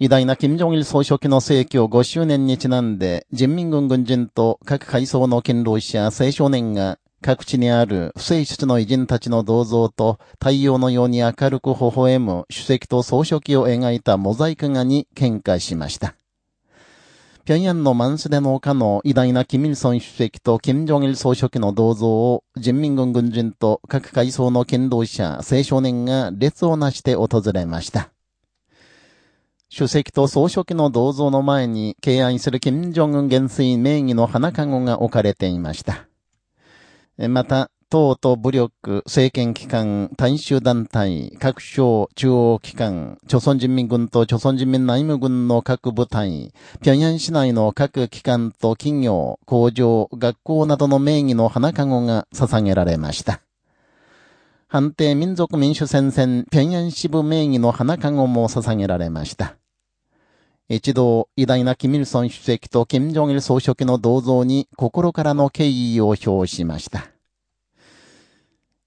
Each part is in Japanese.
偉大な金正日総書記の逝去5周年にちなんで、人民軍軍人と各階層の勤労者、青少年が、各地にある不正室の偉人たちの銅像と太陽のように明るく微笑む主席と総書記を描いたモザイク画に喧嘩しました。平壌のマンスデの丘の偉大なキミルソン主席と金正日総書記の銅像を人民軍軍人と各階層の勤労者、青少年が列をなして訪れました。主席と総書記の銅像の前に敬愛する金正恩元帥名義の花籠が置かれていました。また、党と武力、政権機関、大衆団体、各省、中央機関、朝鮮人民軍と朝鮮人民内務軍の各部隊、平壌市内の各機関と企業、工場、学校などの名義の花籠が捧げられました。判定民族民主戦線平壌支部名義の花籠も捧げられました。一度、偉大なキミルソン主席と金正日総書記の銅像に心からの敬意を表しました。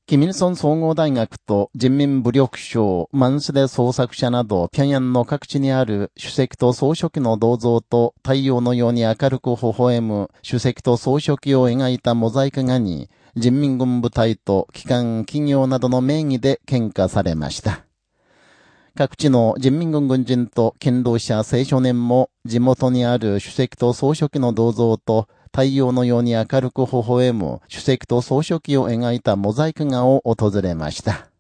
キミルソン総合大学と人民武力省、マンスデ創作者など、平壌の各地にある主席と総書記の銅像と太陽のように明るく微笑む主席と総書記を描いたモザイク画に、人民軍部隊と機関、企業などの名義で喧嘩されました。各地の人民軍軍人と勤労者青少年も地元にある主席と総書記の銅像と太陽のように明るく微笑む主席と総書記を描いたモザイク画を訪れました。